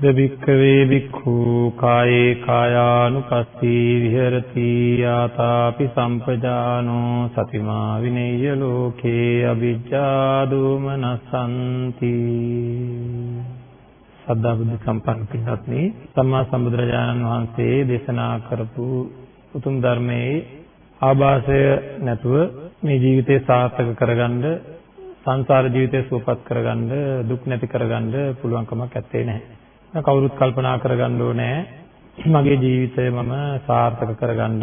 දවික්කවේ වික්ඛු කායේ කායානුපස්සී විහෙරති ආතාපි සම්පජානෝ සතිමා විනේය ලෝකේ අවිජ්ජා දෝමනසන්ති සද්ධා බුද්ධ සම්පන්න පින්වත්නි සම්මා සම්බුදුරජාණන් වහන්සේ දේශනා කරපු උතුම් ධර්මයේ ආభాසය නැතුව මේ ජීවිතේ සාර්ථක කරගන්න සංසාර ජීවිතය සුවපත් කරගන්න දුක් නැති කරගන්න පුළුවන් කමක් නැත්තේ නැහැ. කවුරුත් කල්පනා කරගන්න ඕනේ මගේ ජීවිතය මම සාර්ථක කරගන්න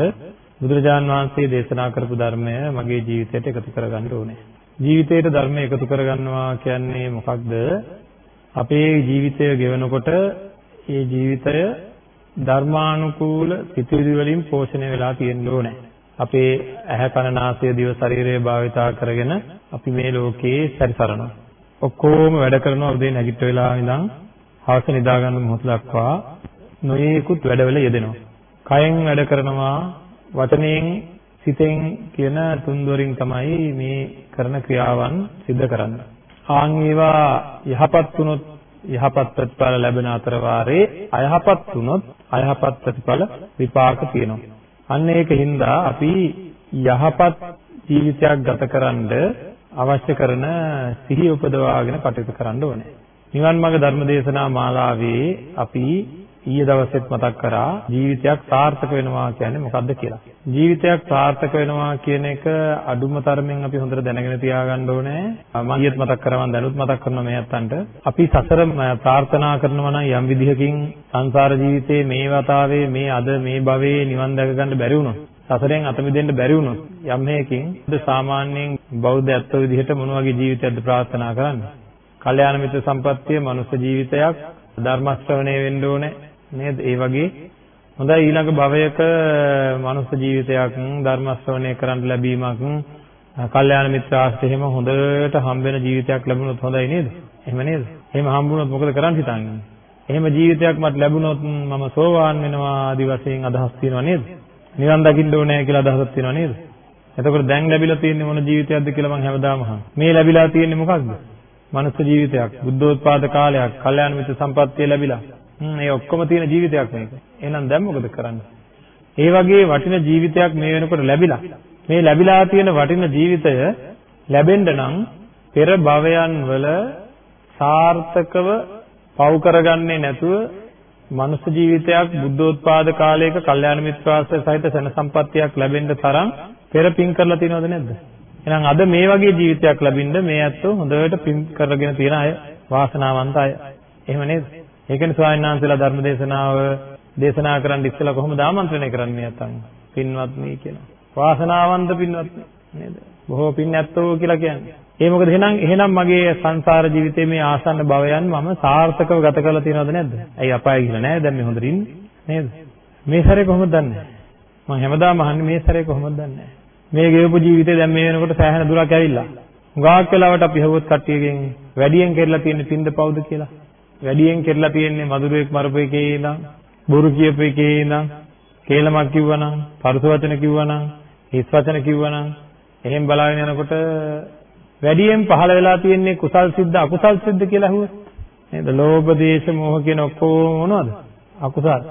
බුදුරජාන් වහන්සේ දේශනා කරපු ධර්මය මගේ ජීවිතයට එකතු කරගන්න ඕනේ. ජීවිතයට ධර්මය එකතු කරගන්නවා කියන්නේ මොකක්ද? අපේ ජීවිතය ගෙවනකොට ඒ ජීවිතය ධර්මානුකූල සිතුවිලි වලින් පෝෂණය වෙලා තියෙන්න ඕනේ. අපේ ඇහැ කන නාසය දිව ශරීරය භාවිතා කරගෙන අපි මේ ලෝකේ සැරිසරනවා. ඔක්කොම වැඩ කරනවා උදේ නැගිට වෙලා ඉඳන් හවස නිදා ගන්න මොහොත දක්වා නොයේකුත් වැඩවල යෙදෙනවා. කයෙන් වැඩ කරනවා වචනයෙන් සිතෙන් කියන තුන්දොරින් තමයි මේ කරන ක්‍රියාවන් සිද්ධ කරන්නේ. ආන් ඒවා යහපත් වුණොත් යහපත් ප්‍රතිඵල ලැබෙන අතර වාරේ අයහපත් වුණොත් අයහපත් ප්‍රතිඵල විපාක තියෙනවා. අන්න ඒකින්ද අපි යහපත් ජීවිතයක් ගතකරනද අවශ්‍ය කරන සිහිය උපදවාගෙන කටයුතු කරන්න ඕනේ. නිවන් මාර්ග ධර්ම දේශනා මාලාවේ අපි ඊයේ දවසෙත් මතක් කරා ජීවිතයක් සාර්ථක වෙනවා කියන්නේ මොකක්ද කියලා. ජීවිතයක් සාර්ථක වෙනවා කියන එක අඩුම තරමින් අපි හොඳට දැනගෙන තියාගන්න ඕනේ. මම ඊයේත් මතක් කරා මම දැනුත් මතක් කරනවා මේ අත්තන්ට. අපි සසර ප්‍රාර්ථනා කරනවා නම් යම් විදිහකින් සංසාර ජීවිතේ මේ වතාවේ මේ අද මේ භවයේ නිවන් දැක ගන්න බැරි වුණොත් සසරෙන් අත මිදෙන්න බැරි වුණොත් යම් හේකින් සාමාන්‍යයෙන් බෞද්ධ ඇත්තෝ විදිහට මොන වගේ ජීවිතයක්ද ප්‍රාර්ථනා කරන්නේ? කල්යාණ මිත්‍ර සම්පත්තිය මනුෂ්‍ය ජීවිතයක් ධර්ම ශ්‍රවණය වෙන්න ඕනේ නේද? ඒ වගේ හොඳයි ඊළඟ භවයක මනුස්ස ජීවිතයක් ධර්ම ශ්‍රවණය කරන්න ලැබීමක් කල්යාණ මිත්‍ර ආශ්‍රයෙම හොඳට හම්බෙන ජීවිතයක් ලැබුණොත් හොඳයි නේද? එහෙම නේද? එහෙම හම්බුනොත් මොකද කරන්න හිතන්නේ? එහෙම ජීවිතයක් මට ලැබුණොත් මම සෝවාන් වෙනවා ආදි වශයෙන් අදහස් තියෙනව නේද? නිවන් දකින්න ඕනේ කියලා අදහසක් තියෙනව නේද? එතකොට දැන් ලැබිලා තියෙන්නේ මොන ජීවිතයක්ද කියලා මම හැමදාම අහනවා. මේ ලැබිලා තියෙන්නේ මොකක්ද? මනුස්ස ජීවිතයක්, බුද්ධෝත්පාද කාලයක්, කල්යාණ මිත්‍ර සම්පත්තිය ලැබිලා. මේ ඔක්කොම තියෙන ජීවිතයක් මේක. එහෙනම් දැන් මොකද කරන්නේ? ඒ වගේ වටින ජීවිතයක් මේ වෙනකොට ලැබිලා. මේ ලැබිලා තියෙන වටින ජීවිතය ලැබෙන්න නම් පෙර භවයන් වල සාර්ථකව පව් කරගන්නේ නැතුව මනුෂ්‍ය ජීවිතයක් බුද්ධෝත්පාද කාලයක කල්යාණ මිත්‍රාශ්‍රය සහිත සෙන සම්පත්තියක් ලැබෙන්න තරම් පෙර පින් කරලා තියෙනවද නැද්ද? එහෙනම් අද මේ වගේ ජීවිතයක් ලැබින්න මේ ඇත්තෝ හොඳට පින් කරගෙන තියෙන අය වාසනාවන්ත අය. එහෙම නේද? ඒකනේ ස්වාමීන් වහන්සේලා ධර්ම දේශනාව දේශනා කරන්න ඉස්සෙල්ලා කොහොමද ආමන්ත්‍රණය කරන්නේ නැත්තම් පින්වත්නි කියලා. වාසනාවන්ත පින්වත්නි නේද? බොහෝ පින් නැත්තෝ කියලා කියන්නේ. ඒ මොකද එහෙනම් එහෙනම් මගේ සංසාර ජීවිතයේ මේ ආසන්න භවයන් මම සාර්ථකව ගත කරලා තියෙනවද නැද්ද? ඇයි අපාය ගිහලා නැහැ දැන් මේ හොඳට ඉන්නේ නේද? මේ සැරේ කොහොමද දන්නේ? මම හැමදාම අහන්නේ මේ සැරේ කොහොමද දන්නේ? මේ ගෙවපු ජීවිතේ දැන් මේ වෙනකොට සෑහෙන දුරක් ඇවිල්ලා. හුඟක් වෙලාවට අපි හවුවත් කට්ටියගෙන් වැඩියෙන් කෙරලා තියෙන පින්ද පවුද කියලා. වැඩියෙන් කෙරලා තියෙන්නේ මధుරෙක් මරපු එකේ ඉඳන් බොරු කියපු එකේ ඉඳන් කේලමක් කිව්වනම් පරුස වචන කිව්වනම් හිස් වචන කිව්වනම් එහෙන් බලාගෙන යනකොට වැඩියෙන් පහළ වෙලා තියෙන්නේ කුසල් සිද්ද අකුසල් සිද්ද කියලා අහුවා නේද? ලෝභ දේශ මොහ කියන ඔක්කොම මොනවද? අකුසල්.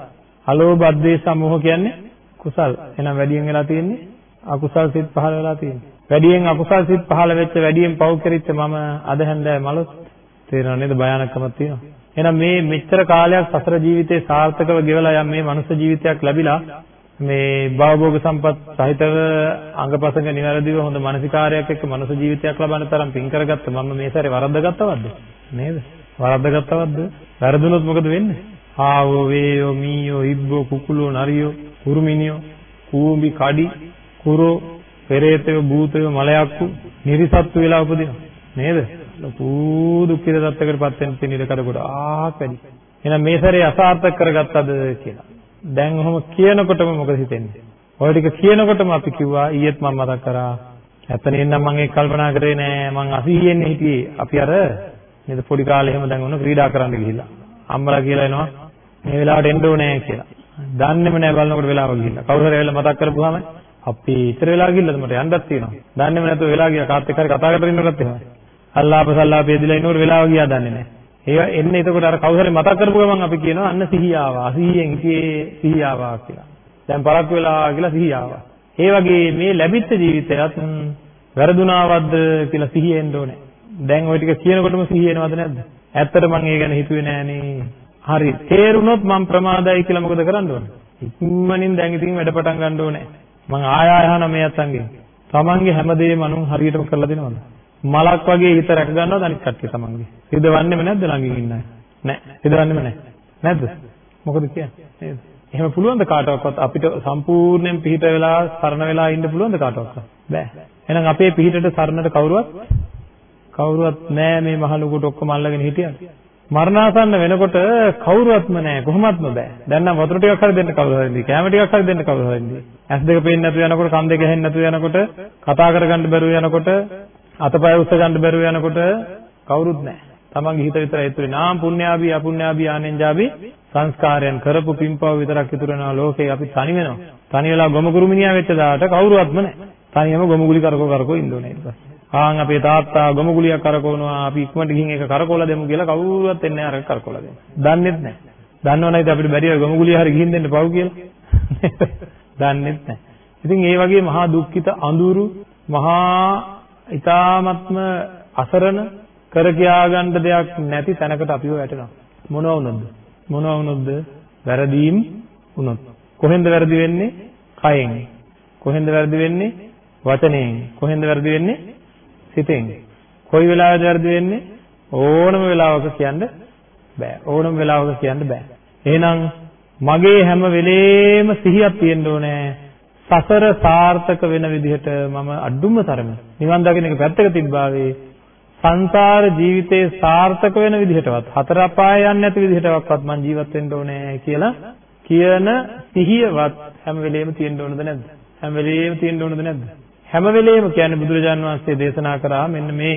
අලෝභ අද්වේෂ මොහ කියන්නේ කුසල්. එහෙනම් වැඩියෙන් වෙලා තියෙන්නේ අකුසල් සිත් පහළ වෙලා තියෙන්නේ වැඩියෙන් අකුසල් සිත් පහළ වෙච්ච වැඩියෙන් පව් කෙරිච්ච මම අද හැන්දෑ මලොත් තේරෙනව නේද? භයානකමක් තියෙනවා. එහෙනම් මේ මෙච්චර කාලයක් සසර ජීවිතේ සාර්ථකව ගෙවලා යම් මේ මනුෂ්‍ය ජීවිතයක් ලැබිලා මේ භවභෝග සම්පත් සහිතව අංගපසංග නිවැරදිව හොඳ මානසිකාරයක් එක්ක මනුෂ්‍ය ජීවිතයක් ලබන්න තරම් පින් කරගත්ත මම මේ සැරේ වරද්දාගත්තවද? නේද? වරද්දගත්තවත්ද? වැරදුනොත් මොකද වෙන්නේ? ආවෝ වේයෝ මීයෝ ඉබ්බෝ කුකුලෝ නරියෝ කුරුමිනියෝ කූඹි කඩි කුරෝ පෙරේතයෝ භූතයෝ මලයක්කු නිරිසත්තු වෙලා උපදිනවා නේද? ලොකු දුක්ඛිත තත්ත්වයකටපත් වෙන තියෙන ඉඩකඩ ගොඩාක් වැඩි. එහෙනම් මේ සැරේ අසාර්ථක කරගත්තද කියලා. දැන් ඔහොම කියනකොටම මොකද හිතෙන්නේ? ඔය ටික කියනකොටම අපි කිව්වා ඊයේත් මම මතක් කරා. ඇත්තනේ නම් මම ඒක කල්පනා කරේ නෑ. මං 80 හිටියේ. අපි අර නේද පොඩි කාලේ එහෙම දැන් ඔන්න ක්‍රීඩා කරන්න ගිහිල්ලා. අම්මලා කියලා එනවා මේ වෙලාවට එන්න ඕනේ කියලා. දන්නේම නෑ බලනකොට වෙලාව ගිහිල්ලා. කවුරු හරි ඇවිල්ලා මතක් කරපුවාම අපි ඉතර වෙලා ගිහිල්ලාද මට යන්නත් තියෙනවා. දන්නේම නැතුව වෙලා ගියා කාත් එක්ක හරි කතා කරගෙන ඉන්නකොටත් එහෙමයි. අල්ලාප සල්ලාප එදිලා ඉන්නකොට වෙලාව ගියා දන්නේ නෑ. ඒ එන්නේ එතකොට අර කවුරු හරි මතක් කරපු ගමන් අපි කියනවා අන්න සිහිය ආවා. සිහියෙන් හිටියේ සිහිය ආවා කියලා. දැන් පරක් වෙලා කියලා සිහිය ආවා. ඒ වගේ මේ ලැබිච්ච ජීවිතයත් වැරදුනාවද්ද කියලා සිහිය එන්න ඕනේ. දැන් ওই ටික කියනකොටම සිහිය එනවද නැද්ද? ඇත්තට මම ඒ ගැන හිතුවේ නෑනේ. හරි. තේරුණොත් මම ප්‍රමාදයි කියලා මොකද කරන්න ඕනේ? ඉක්මනින් දැන් ඉතින් වැඩ පටන් ගන්න ඕනේ. මම ආය ආය අහන මේ අතංගෙන්. තමන්ගේ හැමදේම අනුන් හරියටම කරලා දෙනවද? මලක් වගේ හිත රැක ගන්නවද අනිත් කට්ටිය තමන්ගේ? හිතවන්නේම නැද්ද ළඟින් ඉන්න අය? නෑ. හිතවන්නේම නෑ. නැද්ද? මොකද කියන්නේ? නේද? එහෙම පුළුවන්ද කාටවත් අපිට සම්පූර්ණයෙන් පිහිට වෙලා සරණ වෙලා ඉන්න පුළුවන්ද කාටවත්? බෑ. එහෙනම් අපේ පිහිටට සරණට කවුරුවත් කවුරුවත් නෑ මේ මහලුකුට ඔක්කොම අල්ලගෙන හිටියද? මරණාසන්න වෙනකොට කවුරුවත්ම නෑ කොහොමත්ම බෑ. දැන් නම් වතුර ටිකක් හරි දෙන්න කවුරු හරි ඉන්නේ. කැම ටිකක් හරි දෙන්න කවුරු හරි ඉන්නේ. ඇස් දෙක පේන්නේ නැතුව යනකොට, කන් දෙක ඇහෙන්නේ නැතුව යනකොට, කතා කරගන්න බැරුව යනකොට, අතපය උස්ස ගන්න බැරුව යනකොට කවුරුත් නෑ. තමන්ගේ හිත විතරයි ඉතුරු නාම පුණ්‍යාභි අපුණ්‍යාභි ආනෙන්ජාභි සංස්කාරයන් කරපු පින්පව විතරක් ඉතුරු වෙනවා ලෝකේ අපි තනි වෙනවා. තනි වෙලා ගොම කුරුමිනියා වෙච්ච දාට කවුරුවත්ම නෑ. තනියම ගොමුගුලි කරකෝ කරකෝ ඉන්න ඕනේ ඊට පස්සේ. ආන් අපේ තාත්තා ගොමුගුලියක් කරකවනවා අපි ඉක්මනට ගිහින් ඒක කරකවලා දෙමු කියලා කවුරුවත් එන්නේ නැහැ අර කරකවලා දෙන්න. දන්නේත් නැහැ. දන්නවනේ අපිට බැරි ඔය ගොමුගුලිය හරි ගිහින් දෙන්න පව් කියලා. දන්නේත් නැහැ. ඉතින් ඒ වගේ මහා දුක්ඛිත අඳුරු මහා ඊ타ත්ම අසරණ කර කියා ගන්න දෙයක් නැති තැනකට අපිව වැටෙනවා. මොනවා වුණොත්ද? මොනවා වුණොත්ද? වැරදීම් වුණොත්. කොහෙන්ද වැරදි වෙන්නේ? කයෙන්. කොහෙන්ද වැරදි වෙන්නේ? වචනයෙන්. කොහෙන්ද වැරදි වෙන්නේ? සිතෙන්. කොයි වෙලාවෙද වැරදි වෙන්නේ? ඕනම වෙලාවක කියන්න බෑ. ඕනම වෙලාවක කියන්න බෑ. එහෙනම් මගේ හැම වෙලේම සිහියක් තියෙන්න ඕනේ. සසර සාර්ථක වෙන විදිහට මම අඩුම තරම නිවන් දකින්න එක පැත්තක තිබ්බාවේ සංසාර ජීවිතේ සාර්ථක වෙන විදිහටවත් හතර අපාය යන්නේ නැති විදිහටවත් මම ජීවත් වෙන්න ඕනේ කියලා කියන සිහියවත් හැම වෙලේම තියෙන්න ඕනද නැද්ද? හැම වෙලේම තියෙන්න ඕනද නැද්ද? හැම වෙලේම කියන්නේ බුදුරජාන් වහන්සේ දේශනා කරා මෙන්න මේ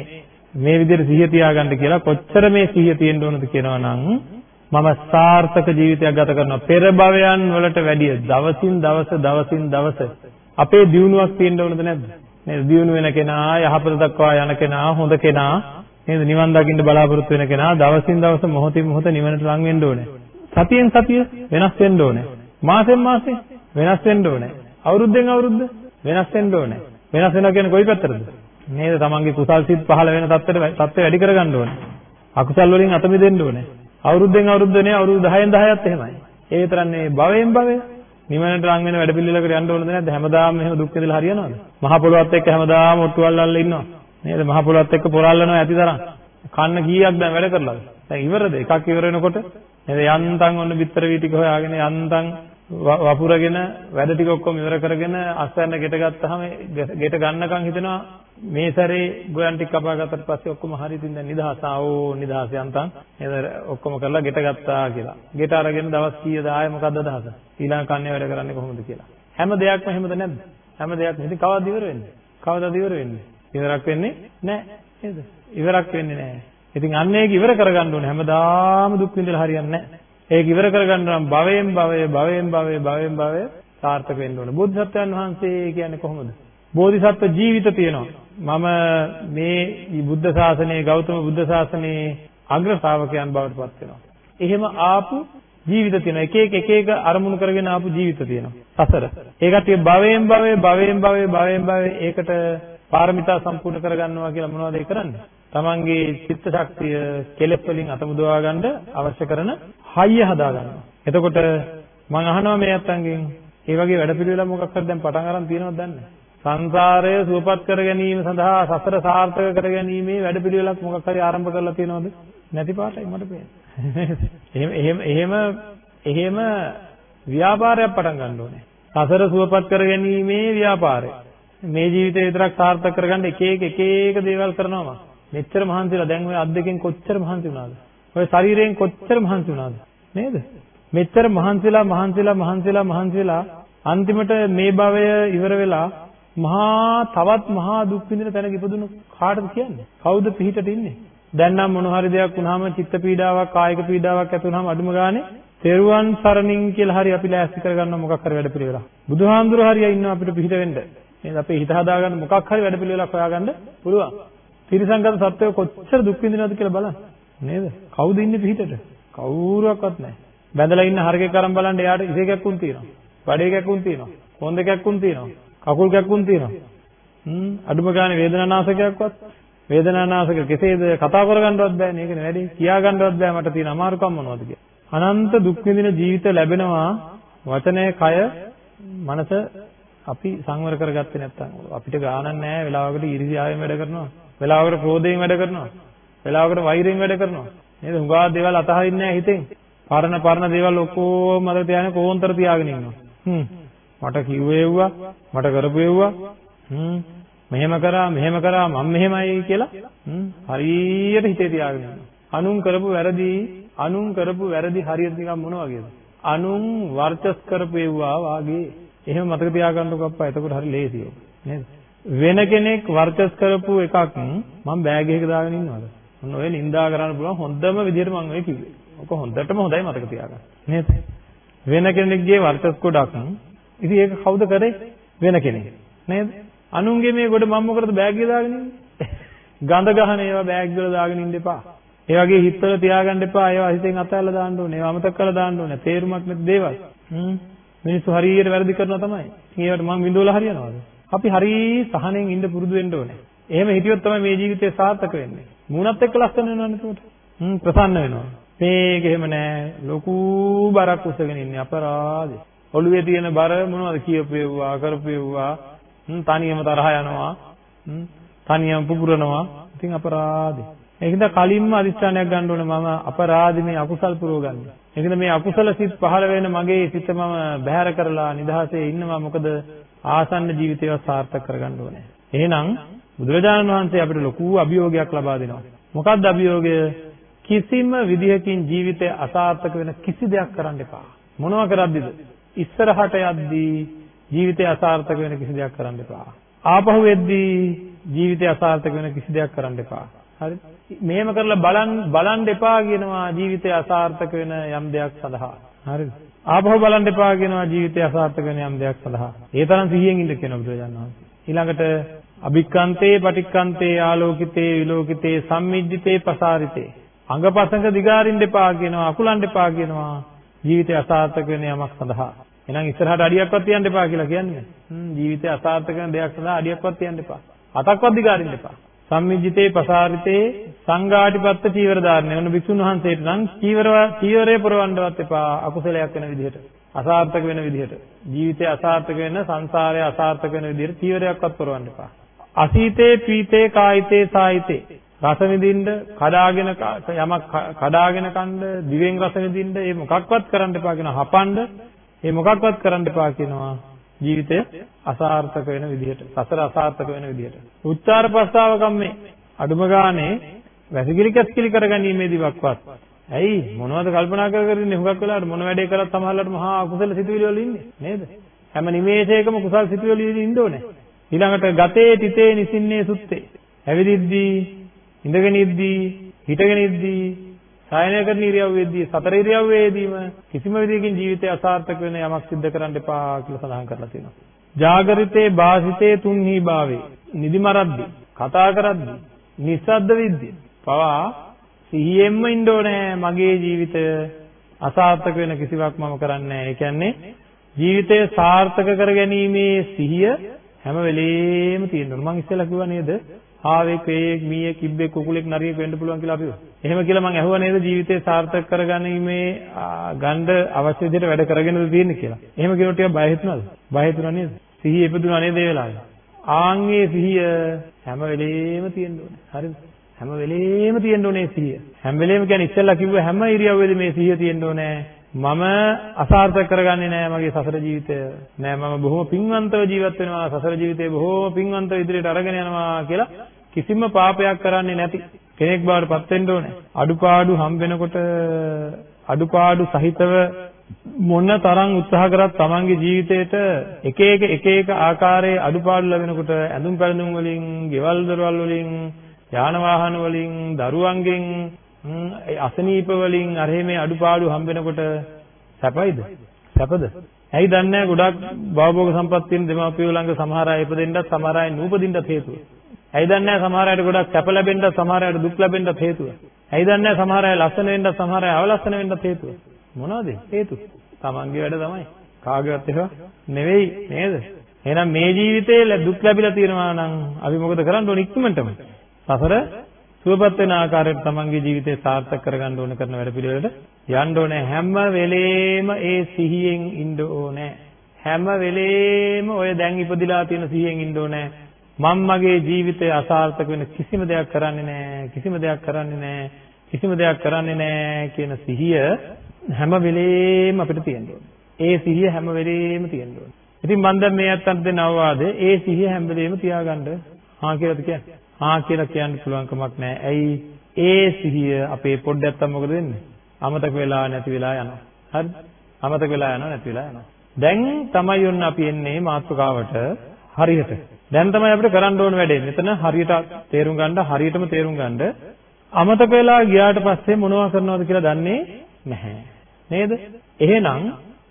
මේ විදිහට සිහිය තියාගන්න කියලා කොච්චර මේ සිහිය තියෙන්න ඕනද කියනවා නම් මම සාර්ථක ජීවිතයක් ගත කරනවා. පෙර භවයන් වලට වැඩිය දවසින් දවස දවසින් දවස. අපේ දියුණුවක් තියෙන්න ඕනද නැද්ද? නේද? දියුණු වෙන කෙනා යහපත දක්වා යන කෙනා හොඳ කෙනා නේද? නිවන් දකින්න බලාපොරොත්තු වෙන කෙනා දවසින් දවස මොහොතින් මොහොත නිවනට ලං වෙන්න ඕනේ. සතියෙන් සතිය වෙනස් වෙන්න ඕනේ. මාසෙන් මාසෙ වෙනස් වෙන්න ඕනේ. අවුරුද්දෙන් අවුරුද්ද වෙනස් වෙන්න ඕනේ. වෙනස් වෙනවා කියන්නේ කොයි පැත්තටද? නේද? තමන්ගේ කුසල් සිත් පහළ වෙන තත්ත්වෙට තත්ත්වෙ වැඩි කරගන්න ඕනේ. අකුසල් වලින් අත මිදෙන්න ඕනේ. අවුරුද්දෙන් අවුරුද්ද නේ අවුරුදු 10න් 10ත් එහෙමයි. ඒ විතරන්නේ භවයෙන් භවය නිවනට ලං වෙන වැඩ පිළිවෙලකට යන්න ඕනද නැද්ද? හැමදාම එහෙම දුක් විඳලා හරියනවද? මහ පොළොවත් එක්ක හැමදාම ඔට්ටුවල් අල්ලලා ඉන්නවා. නේද? මහ පොළොවත් එක්ක පොරල්ලනවා ඇති තරම්. කන්න කීයක් දැන් වැඩ කරලාද? දැන් ඉවරද? එකක් ඉවර වෙනකොට නේද යන්තම් ඔන්න බිත්තර වී ටික හොයාගෙන යන්තම් වපුරගෙන වැඩ ටික ඔක්කොම ඉවර කරගෙන අස්වැන්න ගෙට ගත්තාම ගෙට ගන්නකම් හිතෙනවා මේ සැරේ ගොයන් ටික කපා ගත්තට පස්සේ ඔක්කොම හරි ඉතින් දැන් නිදහස ආවෝ නිදහස යන්තම් නේද ඔක්කොම කරලා ගෙට ගත්තා කියලා. ගෙට අරගෙන දවස් කීයද ආයේ මොකද්ද අදහස? ඊළඟ කන්නේ වැඩ කරන්නේ කොහොමද කියලා. හැම දෙයක්ම එහෙමද නැද්ද? හැම දෙයක්ම ඉතින් කවදාද ඉවර වෙන්නේ? කවදාද ඉවර වෙන්නේ? ඉවරක් වෙන්නේ නැහැ නේද? ඉවරක් වෙන්නේ නැහැ. ඉතින් අන්න ඒක ඉවර කරගන්න ඕනේ. හැමදාම දුක් විඳලා හරියන්නේ නැහැ. ඒක ඉවර කරගන්න නම් භවයෙන් භවය භවයෙන් භවය භවයෙන් භවය සාර්ථක වෙන්න ඕනේ. බුද්ධත්වයන් වහන්සේ කියන්නේ කොහොමද? බෝධිසත්ව ජීවිත තියෙනවා. මම මේ බුද්ධ ශාසනයේ ගෞතම බුද්ධ ශාසනයේ අග්‍ර ශ්‍රාවකයන් බවට පත් වෙනවා. එහෙම ආපු ජීවිත තියෙනවා. එක එක එක එක අරමුණු කරගෙන ආපු ජීවිත තියෙනවා. සසර. ඒකට භවයෙන් භවය භවයෙන් භවය භවයෙන් භවය ඒකට පාරමිතා සම්පූර්ණ කරගන්නවා කියලා මොනවද ඒ කරන්නේ? තමන්ගේ චිත්ත ශක්තිය කෙලෙස් වලින් අත මුදවා ගන්න අවශ්‍ය කරන හයිය හදා ගන්නවා. එතකොට මම අහනවා මේ අත්තන්ගෙන් ඒ වගේ වැඩපිළිවෙල මොකක් හරි දැන් පටන් අරන් තියෙනවද දන්නේ සංසාරය සුවපත් කර ගැනීම සඳහා සසර සාර්ථක කර ගැනීමේ වැඩපිළිවෙලක් මොකක් හරි ආරම්භ කරලා තියෙනවද? නැති පාටයි මට පේන්නේ. එහෙම එහෙම එහෙම එහෙම ව්‍යාපාරයක් පටන් ගන්න ඕනේ. සසර සුවපත් කර ගැනීමේ ව්‍යාපාරය. මේ ජීවිතේ විතරක් සාර්ථක කරගන්න එක එක එක එක දේවල් කරනවා. මෙච්චර මහන්සිලා දැන් ඔය අත් දෙකෙන් කොච්චර මහන්සි වුණාද? ඔය ශරීරයෙන් කොච්චර මහන්සි වුණාද? නේද? මෙච්චර මහන්සිලා මහන්සිලා මහන්සිලා මහන්සිලා අන්තිමට මේ භවය ඉවර වෙලා මහා තවත් මහා දුක් විඳින තැනක ඉපදුණු කාටද කියන්නේ? කවුද පිහිටට ඉන්නේ? දැන් නම් මොන හරි දෙයක් වුණාම චිත්ත පීඩාවක් කායික පීඩාවක් ඇති වුණාම අඩුම ගානේ තෙරුවන් සරණින් කියලා හරි අපි ලෑස්ති කරගන්න මොකක් හරි වැඩ පිළිවෙලක්. බුදුහාමුදුරුවෝ හරිය ඉන්නවා අපිට පිහිට වෙන්න. නේද? අපේ හිත හදාගන්න මොකක් හරි වැඩ පිළිවෙලක් හොයාගන්න පුළුවන්. තිරිසංගත සත්වය කොච්චර දුක් විඳිනවද කියලා බලන්න. නේද? කවුද ඉන්නේ පිහිටට? කවුරුවක්වත් නැහැ. බැඳලා ඉන්න හරකෙක් අරන් බලන්න එයාට ඉසේ කැක්කුම් තියෙනවා. බඩේ කැක්කුම් තියෙනවා. කොන්ද කැක්කුම් තියෙනවා. කකුල් කැක්කුම් තියෙනවා. හ්ම් අඩුම ගානේ වේදනානාශකයක්වත් වේදනානාශක කෙසේද කතා කරගන්නවත් බෑනේ ඒකනේ වැඩි. කියා ගන්නවත් බෑ මට තියෙන අමාරුකම් මොනවද කියලා. අනන්ත දුක් විඳින ජීවිත ලැබෙනවා වචනය, කය, මනස අපි සංවර කරගත්තේ නැත්නම් අපිට ගානක් නැහැ වෙලාවකට ඊර්ෂ්‍යාවෙන් වැඩ කරනවා. වෙලාවකට ක්‍රෝධයෙන් වැඩ කරනවා. වෙලාවකට වෛරයෙන් වැඩ කරනවා. නේද? හුඟා දේවල් අතහරින්නේ නැහැ හිතෙන්. පරණ පරණ දේවල් ඔක්කොම මතක තියාගෙන කොහොන්තර තියාගෙන ඉන්නවා. හ්ම්. මට කිව්වේ එව්වා, මට කරපු එව්වා. හ්ම්. මෙහෙම කරා, මෙහෙම කරා, මම මෙහෙමයි කියලා. හ්ම්. හරියට හිතේ තියාගෙන ඉන්නවා. අනුන් කරපු වැරදි, අනුන් කරපු වැරදි හරියට නිකන් මොන වගේද? අනුන් වර්චස් කරපු එව්වා වාගේ. එහෙම මතක තියාගන්නකො අප්පා. එතකොට හරි ලේසියි. නේද? වෙන කෙනෙක් වර්චස් කරපු එකක් මම බෑග් එකක දාගෙන ඉන්නවද? ඔන්න ඔය නින්දා කරන්න පුළුවන් හොඳම විදිහට මම ඔය කිව්වේ. ඔක හොඳටම හොඳයි මතක තියාගන්න. නේද? වෙන කෙනෙක්ගේ වර්චස් ගොඩක් ඉතින් ඒක කවුද කරේ? වෙන කෙනෙක්. නේද? අනුන්ගේ මේ ගොඩ මම මොකටද බෑග් එකේ දාගෙන ඉන්නේ? ගඳ ගහන ඒවා බෑග් වල දාගෙන ඉන්න එපා. ඒ වගේ හිතවල තියාගන්න එපා. ඒවා හිතෙන් අතහැරලා දාන්න ඕනේ. ඒවා අමතක කරලා දාන්න ඕනේ. තේරුමක් නැති දේවල්. හ්ම්. මිනිස්සු හරියට වැරදි කරනවා තමයි. ඒවට මම විඳවලා හරියනවද? අපි හරි සහනෙන් ඉන්න පුරුදු වෙන්න ඕනේ. එහෙම හිටියොත් තමයි මේ ජීවිතේ සාර්ථක වෙන්නේ. මූණත් එක්ක ලස්සන වෙනවනේ එතකොට. හ්ම් ප්‍රසන්න වෙනවා. මේක එහෙම නෑ. ලොකු බරක් උසගෙන ඉන්නේ අපරාධේ. ඔළුවේ තියෙන බර මොනවද කියපේවුවා කරපේවුවා හ්ම් තනියම තරහ යනවා. හ්ම් තනියම පුපුරනවා. ඉතින් අපරාධේ. ඒකද කලින්ම අදිස්ත්‍යානයක් ගන්න ඕනේ මම අපරාධි මේ අකුසල් පුරව ගන්න. ඒකද මේ අකුසල සිත් පහළ වෙන මගේ සිත මම බැහැර කරලා නිදහසේ ඉන්නවා මොකද ආසන්න ජීවිතය සාර්ථක කරගන්න ඕනේ. එහෙනම් බුදුරජාණන් වහන්සේ අපිට ලොකු අභියෝගයක් ලබා දෙනවා. මොකක්ද අභියෝගය? කිසිම විදිහකින් ජීවිතය අසාර්ථක වෙන කිසි දෙයක් කරන්න එපා. මොනවා කරද්දිද? ඉස්සරහට යද්දී ජීවිතය අසාර්ථක වෙන කිසි දෙයක් කරන්න එපා. ආපහු එද්දී ජීවිතය අසාර්ථක වෙන කිසි දෙයක් කරන්න එපා. හරි? මෙහෙම කරලා බලන් බලන් එපා කියනවා ජීවිතය අසාර්ථක වෙන යම් දෙයක් සඳහා. හරිද? ආපහු බලන් එපා කියනවා ජීවිතය අසාර්ථක වෙන යම් දෙයක් සඳහා. ඒ තරම් සිහියෙන් ඉන්න කියනවා බුදුරජාණන් වහන්සේ. ඊළඟට අභික්කන්තේ පටික්කන්තේ ආලෝකිතේ විලෝකිතේ සම්මිජ්ජිතේ පසාරිතේ අංගපසංග දිගාරින්න එපා කියනවා අකුලන්න එපා කියනවා ජීවිතය අසාර්ථක වෙන යමක් සඳහා. එහෙනම් ඉස්සරහට අඩියක්වත් තියන්න එපා කියලා කියන්නේ. හ්ම් ජීවිතය අසාර්ථක වෙන දෙයක් සඳහා අඩියක්වත් තියන්න එපා. අතක්වත් දිගාරින්න එපා. සම්මිජ්ජිතේ පසාරිතේ සංඝාටිපත්ත චීවර ධාරණය. වෙන විසුණු වහන්සේට නම් චීවර චීවරේ පුරවන්නවත් එපා අකුසලයක් වෙන විදිහට. අසාර්ථක වෙන විදිහට. ජීවිතය අසාර්ථක වෙන සංසාරය අසාර්ථක වෙන විදිහට චීවරයක්වත් පුරවන්න එපා. අසීතේ පීතේ කායිතේ සායිතේ. රස විඳින්න කඩාගෙන යමක් කඩාගෙන කන්න දිවෙන් රස විඳින්න ඒ මොකක්වත් කරන්න එපා කියන හපන්න ඒ මොකක්වත් කරන්න එපා කියනවා ජීවිතය අසාර්ථක වෙන විදිහට සසර අසාර්ථක වෙන විදිහට. උච්චාර ප්‍රස්තාව කම්මේ අඩුම ගානේ වැසිකිලි කැස්කිලි කරගැනීමේදීවත් ඇයි? මොනවද කල්පනා කර කර ඉන්නේ හුඟක් වෙලාවට මොන වැඩේ කරත් සමහරවිට මහා අකුසල සිතුවිලි වල ඉන්නේ. නේද? හැම නිමේෂයකම කුසල් සිතුවිලි වල ඉන්න ඕනේ. ඊළඟට ගතේ තිතේ නිසින්නේ සුත්තේ. ඇවිදිද්දී, ඉඳගෙන ඉද්දී, හිටගෙන ඉද්දී, සායනය කරන ඉරියව්වේදී, සතර ඉරියව්වේදීම කිසිම විදිහකින් ජීවිතය අසාර්ථක වෙන යමක් සිද්ධ කරන්න එපා කියලා සඳහන් කරලා තියෙනවා. ජාගරිතේ වාසිතේ තුන්හි භාවේ. නිදිමරද්දී, කතා කරද්දී, නිස්සද්ද විද්දී. පවා සිහියෙන්ම ඉන්න ඕනේ මගේ ජීවිතය අසාර්ථක වෙන කිසිවක් මම කරන්නේ නැහැ. ඒ කියන්නේ ජීවිතය සාර්ථක කරගැනීමේ සිහිය හැම වෙලේම තියෙනවා. මම ඉස්සෙල්ලා කිව්වා නේද? ආවෙක්, වේයෙක්, මීයෙක්, කිබ්බෙක්, කුකුලෙක්, නරියෙක් වෙන්න පුළුවන් කියලා අපිව. එහෙම කියලා මම ඇහුවා නේද ජීවිතේ සාර්ථක කරගැනීමේ ගණ්ඩ අවශ්‍ය විදිහට වැඩ කරගෙනද තියෙන්නේ කියලා. එහෙම කියනකොට ටිකක් බය හිතුණාද? බය හිතුණා නේද? සිහිය ඉපදුණා නේද ඒ වෙලාවේ? ආන්ගේ සිහිය හැම වෙලේම තියෙන්න ඕනේ. හරිද? හැම වෙලේම තියෙන්න ඕනේ සිහිය. හැම වෙලේම කියන්නේ ඉස්සෙල්ලා කිව්ව හැම ඉරියව්වෙදී මේ සිහිය තියෙන්න ඕනේ. මම අසාර්ථක කරගන්නේ නෑ මගේ සසර ජීවිතය. නෑ මම බොහොම පින්වන්තව ජීවත් වෙනවා. සසර ජීවිතේ බොහොම පින්වන්තව ඉදිරියට අරගෙන යනවා කියලා කිසිම පාපයක් කරන්නේ නැති කෙනෙක් බවට පත් වෙන්න ඕනේ. අඩුපාඩු හම්බ වෙනකොට අඩුපාඩු සහිතව මොන තරම් උත්සාහ කරත් තමන්ගේ ජීවිතේට එක එක එක එක ආකාරයේ අඩුපාඩු ලැබෙනකොට ඇඳුම් පැළඳුම් වලින්, ගෙවල් දොරවල් වලින්, යාන වාහන වලින්, දරුවන්ගෙන් අසනීප වලින් අර මේ අඩුපාඩු හම්බ වෙනකොට සැපයිද? සැපද? ඇයි දන්නේ ගොඩක් භවභෝග සම්පත් තියෙන දෙමාපියෝ ළඟ සමහර අය ඉපදෙන්නත් සමහර අය නූපදින්නත් හේතුව. ඇයි දන්නේ සමහර අයට ගොඩක් සැප ලැබෙන්නත් සමහර අයට දුක් ලැබෙන්නත් හේතුව. ඇයි දන්නේ සමහර අය ලස්සන වෙන්නත් සමහර අය අවලස්සන වෙන්නත් හේතුව. මොනවද හේතු? තමන්ගේ වැඩ තමයි. කාගේවත් ඒවා නෙවෙයි නේද? එහෙනම් මේ ජීවිතේ දුක් ලැබිලා තියෙනවා නම් අපි මොකද කරන්න ඕනේ ඉක්මනටම? සසර සුවපත් වෙන ආකාරයට තමන්ගේ ජීවිතේ සාර්ථක කරගන්න ඕන කරන වැඩ පිළිවෙලට යන්න ඕනේ හැම වෙලේම ඒ සිහියෙන් ඉන්න ඕනේ. හැම වෙලේම ඔය දැන් ඉපදිලා තියෙන සිහියෙන් ඉන්න ඕනේ. මම මගේ ජීවිතය අසාර්ථක වෙන කිසිම දෙයක් කරන්නේ නැහැ. කිසිම දෙයක් කරන්නේ නැහැ. කිසිම දෙයක් කරන්නේ නැහැ කියන සිහිය හැම වෙලේම අපිට තියෙන්න ඕනේ. ඒ සිහිය හැම වෙලේම තියෙන්න ඕනේ. ඉතින් මම දැන් මේ අත්තන්ට දෙන අවවාදය ඒ සිහිය හැම වෙලේම තියාගන්න හා කියලාද කියන්නේ? හා කියලා කියන්න පුළුවන් කමක් නැහැ. ඇයි? ඒ සිහිය අපේ පොඩ්ඩක් අත්තම් මොකද වෙන්නේ? අමතක වෙලා නැති වෙලා යනවා. හරිද? අමතක වෙලා යනවා නැති වෙලා යනවා. දැන් තමයි ඔන්න අපි එන්නේ මාතෘකාවට හරියට. දැන් තමයි අපිට කරන්න ඕන වැඩේ. මෙතන හරියට තේරුම් ගන්න හරියටම තේරුම් ගන්න අමතක වෙලා ගියාට පස්සේ මොනවා කරනවද කියලා දන්නේ නැහැ. නේද? එහෙනම්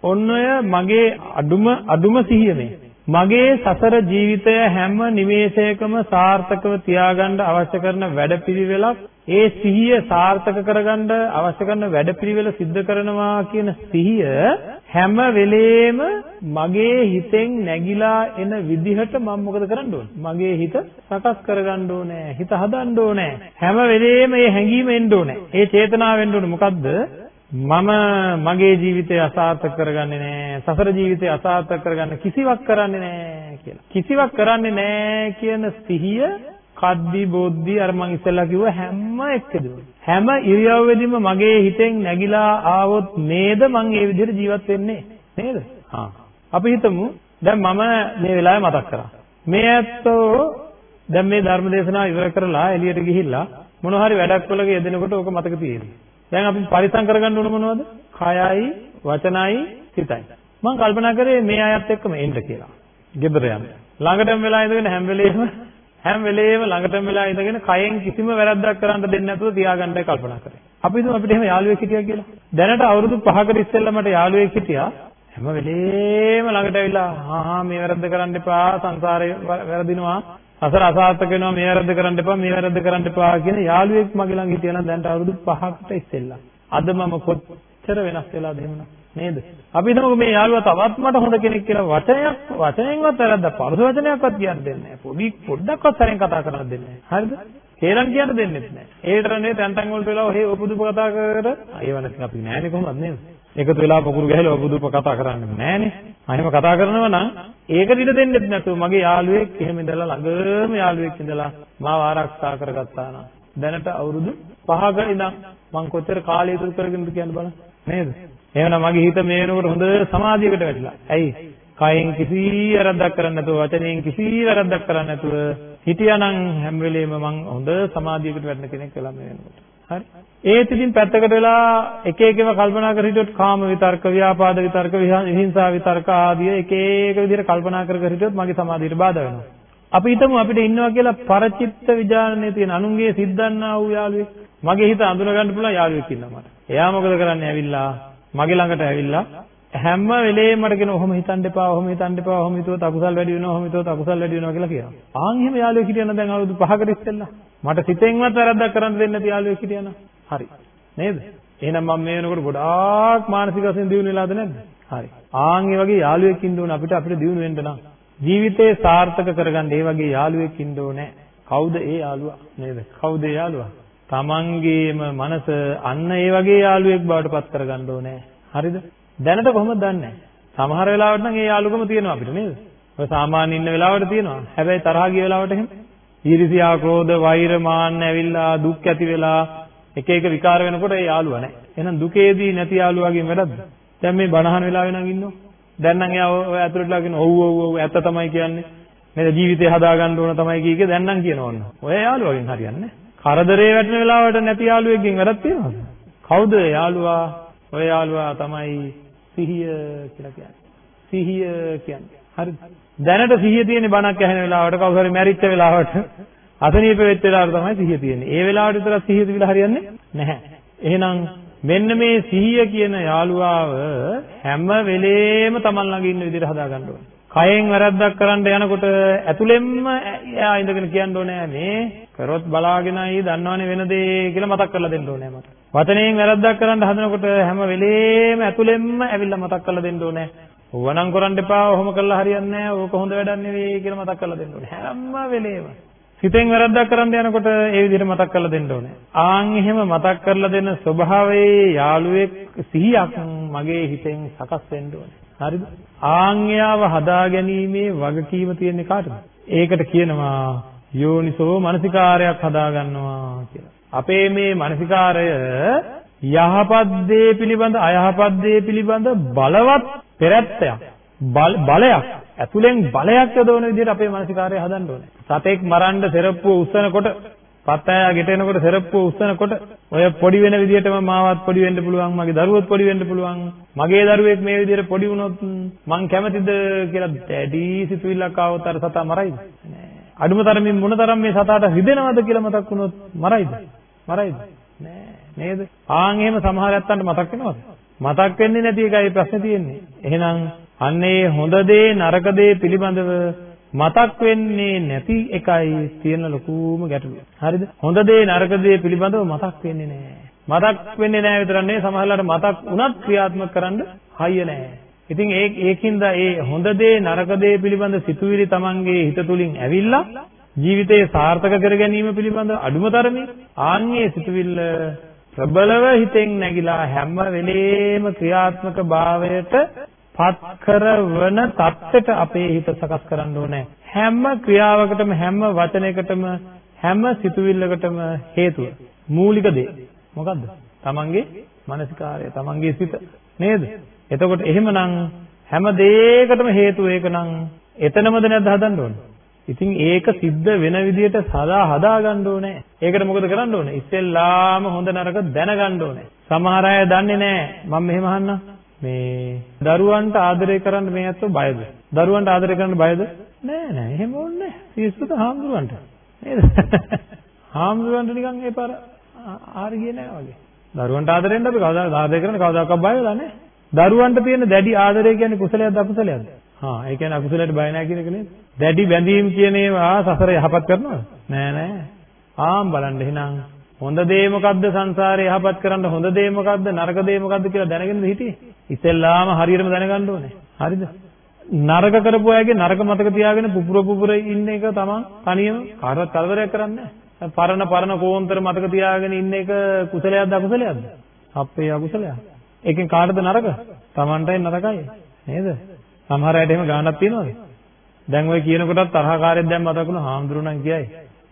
ඔන්න ඔය මගේ අඩුම අඩුම සිහිය මේ. මගේ සසර ජීවිතය හැම නිමේෂයකම සාර්ථකව තියාගන්න අවශ්‍ය කරන වැඩපිළිවෙලක් ඒ සිහිය සාර්ථක කරගන්න අවශ්‍ය කරන වැඩපිළිවෙල සිද්ධ කරනවා කියන සිහිය හැම වෙලේම මගේ හිතෙන් නැగిලා එන විදිහට මම මොකද කරන්න ඕනේ? මගේ හිත සකස් කරගන්න ඕනේ. හිත හදන්න ඕනේ. හැම වෙලේම මේ හැඟීම එන්න ඕනේ. ඒ චේතනාව එන්න ඕනේ. මොකද්ද? මම මගේ ජීවිතය අසාර්ථක කරගන්නේ නැහැ. සසර ජීවිතය අසාර්ථක කරගන්න කිසිවක් කරන්නේ නැහැ කියලා. කිසිවක් කරන්නේ නැහැ කියන සිහිය කද්දි බොද්දි අර මං ඉස්සෙල්ලා කිව්ව හැම එකදම හැම ඉරියව්වෙදිම මගේ හිතෙන් නැగిලා ආවොත් නේද මං ඒ විදිහට ජීවත් වෙන්නේ නේද? හා. අපි හිතමු දැන් මම මේ වෙලාවේ මතක් කරා. මේ ඇත්තෝ දැන් මේ ධර්ම දේශනාව ඉවර කරලා එළියට ගිහිල්ලා මොන හරි වැඩක් වලක යෙදෙනකොට ඕක මතක තියෙනවා. දැන් අපි පරිසම් කරගන්න ඕන මොනවද? කයයි, වචනයි, සිතයි. මම කල්පනා කරේ මේ අයත් එක්කම එන්න කියලා. ගෙදර යන්න. ළඟටම වෙලා ඉඳගෙන හැම වෙලේම හැම වෙලේම ළඟටම වෙලා ඉඳගෙන කයෙන් කිසිම වැරද්දක් කරන්න දෙන්නේ නැතුව තියාගන්නයි කල්පනා කරේ. අපි හිතමු අපිට එහෙම යාළුවෙක් හිටියා කියලා. දැනට අවුරුදු 5කට ඉස්සෙල්ලා මට යාළුවෙක් හිටියා. හැම වෙලේම ළඟට ඇවිල්ලා හා හා මේ වැරද්ද කරන්න එපා සංසාරේ වැරදිනවා අසර අසාර්ථක වෙනවා මේ වැරද්ද කරන්න එපා මේ වැරද්ද කරන්න එපා කියන යාළුවෙක් මගේ ළඟ හිටියා නම් දැන්ට අවුරුදු 5කට ඉස්සෙල්ලා. අද මම කොච්චර වෙනස් වෙලාද එහෙමනම් නේද? අපි හිතමු මේ යාළුවා තවත් මට හොඳ කෙනෙක් කියලා වචනයක් වචනෙන්වත් වැරද්දක් පරස වචනයක්වත් කියන්න දෙන්නේ නැහැ. පොඩි පොඩ්ඩක්වත් සරෙන් කතා කරන්න දෙන්නේ නැහැ. හරිද? හේරන් කියන්න දෙන්නේ නැහැ. ඒතරනේ තැන් තැන් වලට වෙලා ඔහේ ඔපුදුප කතා කර ඒව නැත්නම් අපි නෑනේ කොහොමද නේද? එකතු වෙලා පොකුරු ගහලා ඔපුදුප කතා කරන්නේ නෑනේ. අහිම කතා කරනවා නම් ඒකට ඉඩ දෙන්නෙත් නැතුව මගේ යාළුවෙක් එහෙම ඉඳලා ළඟම යාළුවෙක් ඉඳලා මාව ආරක්ෂා කරගත්තා නම් දැනට අවුරුදු 5ක ඉඳන් මං කොච්චර කාලය ඉතුරු කරගෙනද කියන්න බලන්න නේද? එහෙනම් මගේ හිත මේ වෙනකොට හොඳ සමාධියකට වැටිලා. ඇයි? කයෙන් කිසි වැරද්දක් කරන්නේ නැතුව වචනයෙන් කිසි වැරද්දක් කරන්නේ නැතුව හිටියානම් හැම වෙලෙම මං හොඳ සමාධියකට වැටෙන කෙනෙක් වෙලා මේ වෙනකොට. හරි? ඒත් ඉතින් පැත්තකට වෙලා එක එක ඒවා කල්පනා කර හිටියොත් කාම විතර්ක, ව්‍යාපාද විතර්ක, විහිංසා විතර්ක ආදී එක එක විදිහට කල්පනා කර කර හිටියොත් මගේ සමාධියට බාධා වෙනවා. අපි හිතමු අපිට ඉන්නවා කියලා පරචිත්ත විඥානයේ තියෙන අනුන්ගේ සිද්ධාන්නා වූ යාළුවෙක්. මගේ හිත අඳුන ගන්න පුළුවන් යාළුවෙක් ඉන්නවා මට. එයා මොකද කරන්නේ? ඇවිල්ලා මගේ ළඟට ඇවිල්ලා හැම වෙලේම මට කියන ඔහොම හිතන්න එපා, ඔහොම හිතන්න එපා, ඔහොම හිතුවොත් අකුසල් වැඩි වෙනවා, ඔහොම හිතුවොත් අකුසල් වැඩි වෙනවා කියලා කියනවා. ආන් එහෙම යාළුවෙක් හිටියනම් දැන් අවුරුදු 5කට ඉස්සෙල්ලා මට සිතෙන්වත් වැරද්දක් කරන්න දෙන්නේ නැති යාළුවෙක් හිටියනම් හරි. නේද? එහෙනම් මම මේ වෙනකොට ගොඩාක් මානසික වශයෙන් දියුණු වෙලාද නැද්ද? හරි. ආන් ඒ වගේ යාළුවෙක් ඉන්න ඕන අපිට අපිට දියුණු වෙන්න නම් ජීවිතේ සාර්ථක කරගන්න ඒ වගේ යාළුවෙක් ඉන්න ඕනේ. කවුද ඒ යාළුවා? නේද? කවුද ඒ යාළුවා? තමන්ගේම මනස අන්න ඒ වගේ යාළුවෙක් බවට පත් කරගන්න ඕනේ. හරිද? දැනට කොහොමද දන්නේ? සමහර වෙලාවට නම් ඒ යාළුකම තියෙනවා අපිට නේද? ඔය සාමාන්‍ය ඉන්න වෙලාවට තියෙනවා. හැබැයි තරහ ගිය වෙලාවට එහෙම ඊර්ෂියා, ක්‍රෝධ, වෛර, මාන්න ඇවිල්ලා දුක් ඇති වෙලා එක එක විකාර වෙනකොට ඒ යාළුවා නැහැ. එහෙනම් දුකේදී නැති යාළුවාගෙන් වැඩක්ද? දැන් මේ බණහන වෙලාවෙ නම් ඉන්නෝ. දැන් නම් එයා ඔය ඇතුළටලා කියන ඔව් ඔව් ඔව් ඇත්ත තමයි කියන්නේ. මේ ජීවිතේ හදාගන්න ඕන තමයි කීකේ දැන් නම් කියනවන්න. ඔය යාළුවගෙන් හරියන්නේ කරදරේ වැටෙන වෙලාවට නැති යාළුවෙක්ගෙන් වැඩක් තියනවද? කවුද යාළුවා? ඔය යාළුවා තමයි සිහිය කියලා කියන්නේ. සිහිය කියන්නේ. හරිද? දැනට සිහිය තියෙන බණක් ඇහෙන වෙලාවට කවුරු හරි මැරිච්ච වෙලාවට අසනීප වෙච්ච වෙලාවට තමයි සිහිය තියෙන්නේ. ඒ වෙලාවට විතර සිහිය තිබිලා හරියන්නේ නැහැ. එහෙනම් මෙන්න මේ සිහිය කියන යාළුවාව හැම වෙලේම Taman ළඟ ඉන්න විදිහට හදා ගන්න ඕනේ. කයෙන් වැරද්දක් කරන්න යනකොට ඇතුළෙන්ම එයා ඉඳගෙන කියන්න ඕනේ මේ කරොත් බලාගෙනයි දන්නවනේ වෙන දේ කියලා මතක් කරලා දෙන්න ඕනේ මට. වචනයෙන් වැරද්දක් කරන්න හදනකොට හැම වෙලේම ඇතුළෙන්ම ඇවිල්ලා මතක් කරලා දෙන්න ඕනේ. ඕවනම් කරන්න එපා, ඔහොම කළා හරියන්නේ නැහැ, ඕක හොඳ වැඩක් නෙවෙයි කියලා මතක් කරලා දෙන්න ඕනේ. හැම වෙලේම. හිතෙන් වැරද්දක් කරන්න යනකොට ඒ විදිහට මතක් කරලා දෙන්න ඕනේ. ආන් එහෙම මතක් කරලා දෙන ස්වභාවයේ යාළුවෙක් සිහියක් මගේ හිතෙන් සකස් වෙන්න ඕනේ. හරිද? ආන්යාව හදා ගැනීමේ වගකීම තියෙන්නේ කාටද? ඒකට කියනවා යෝනිසෝ මනසිකාරයක් හදා ගන්නවා කියලා. අපේ මේ මනසිකාරය යහපත් දේ පිළිබඳ අයහපත් දේ පිළිබඳ බලවත් පෙරැත්තයක් බලයක් ඇතුලෙන් බලයක් යොදවන විදිහට අපේ මානසිකාරය හදන්න ඕනේ. සතෙක් මරන්න සෙරප්පුව උස්සනකොට, පත්තෑයා ගෙටෙනකොට සෙරප්පුව උස්සනකොට ඔය පොඩි වෙන විදිහටම මාවත් පොඩි වෙන්න පුළුවන්, මගේ දරුවොත් පොඩි වෙන්න පුළුවන්. මගේ දරුවෙක් මේ විදිහට පොඩි වුණොත් මං කැමතිද කියලා දැඩි සිතුවිල්ලක් ආවොත් අර සතා මරයිද? නෑ. අඩුම තරමින් මොනතරම් මේ සතාට රිදෙනවද කියලා මතක් වුණොත් මරයිද? මරයිද? නෑ. නේද? ආන් එහෙම සමහර ඇත්තන්ට මතක් වෙනවද? මතක් වෙන්නේ නැති එකයි ප්‍රශ්නේ තියෙන්නේ. එහෙනම් අන්නේ හොඳ දේ නරක දේ පිළිබඳව මතක් වෙන්නේ නැති එකයි තියෙන ලොකුම ගැටලුව. හරිද? හොඳ දේ නරක දේ පිළිබඳව මතක් වෙන්නේ නැහැ. මතක් වෙන්නේ නැහැ විතරක් නෙවෙයි සමහරවිට මතක් වුණත් ක්‍රියාත්මක කරන්න හයිය නැහැ. ඉතින් ඒ ඒකින්ද ඒ හොඳ දේ නරක දේ පිළිබඳ සිතුවිලි Tamanගේ හිත තුලින් ඇවිල්ලා ජීවිතේ සාර්ථක කර ගැනීම පිළිබඳ අඩුම තරමේ ආන්ගේ සිතුවිල්ල ප්‍රබලව හිතෙන් නැగిලා හැම වෙලේම ක්‍රියාත්මක භාවයට පත් කරවන தත්ත්වයට අපේ හිත සකස් කරන්න ඕනේ. හැම ක්‍රියාවකටම හැම වචනයකටම හැම සිතුවිල්ලකටම හේතුව මූලික දේ මොකද්ද? තමන්ගේ මානසිකාරය, තමන්ගේ සිත නේද? එතකොට එහෙමනම් හැම දෙයකටම හේතුව ඒකනම් එතනමද නැද්ද හදන්න ඕනේ? ඉතින් ඒක සිද්ධ වෙන විදිහට සදා හදා ගන්න ඕනේ. ඒකට මොකද කරන්න ඕනේ? ඉස්සෙල්ලාම හොඳ නරක දැනගන්න ඕනේ. සමහර අය දන්නේ නැහැ. මම මෙහෙම අහන්නම්. මේ දරුවන්ට ආදරය කරන්න මේ ඇත්තෝ බයද? දරුවන්ට ආදරය කරන්න බයද? නෑ නෑ එහෙම ඕනේ නෑ. සිස්සුත හාමුදුරන්ට. නේද? හාමුදුරන්ට නිකන් ඒ පාර ආර ගියේ නෑ වගේ. දරුවන්ට ආදරෙන්න අපි කවදාද ආදරය කරන්න කවදාකවත් බය වෙලා නෑ. දරුවන්ට තියෙන දැඩි ආදරය කියන්නේ කුසලයක්ද අකුසලයක්ද? හා ඒ කියන්නේ අකුසලයට බය නැහැ කියන එක නේද? දැඩි බැඳීම් කියන ඒවා සසර යහපත් කරනවද? නෑ නෑ. ආම් බලන්න එහෙනම් හොඳ දේ මොකද්ද සංසාරේ යහපත් කරන්න හොඳ දේ මොකද්ද නරක දේ මොකද්ද කියලා දැනගෙනද හිටියේ? ඉතින්ලාම හරියටම දැනගන්න ඕනේ. හරිද? නරක කරපු අයගේ නරක මතක තියාගෙන පුපුර පුපුර ඉන්න එක තමන් තනියම කාටවත් කරදරයක් කරන්නේ නැහැ. පරණ පරණ කෝන්තර මතක තියාගෙන ඉන්න එක කුසලයක්ද අකුසලයක්ද? අපේ අකුසලයක්. ඒකෙන් කාටද නරක? තමන්ටයි නරකයි. නේද? සමහර අයට එහෙම ගානක් තියෙනවද? දැන් ඔය කියන කොටත් තරහකාරයෙක් දැන් මතක් වුණා හාමුදුරුවෝ කියයි.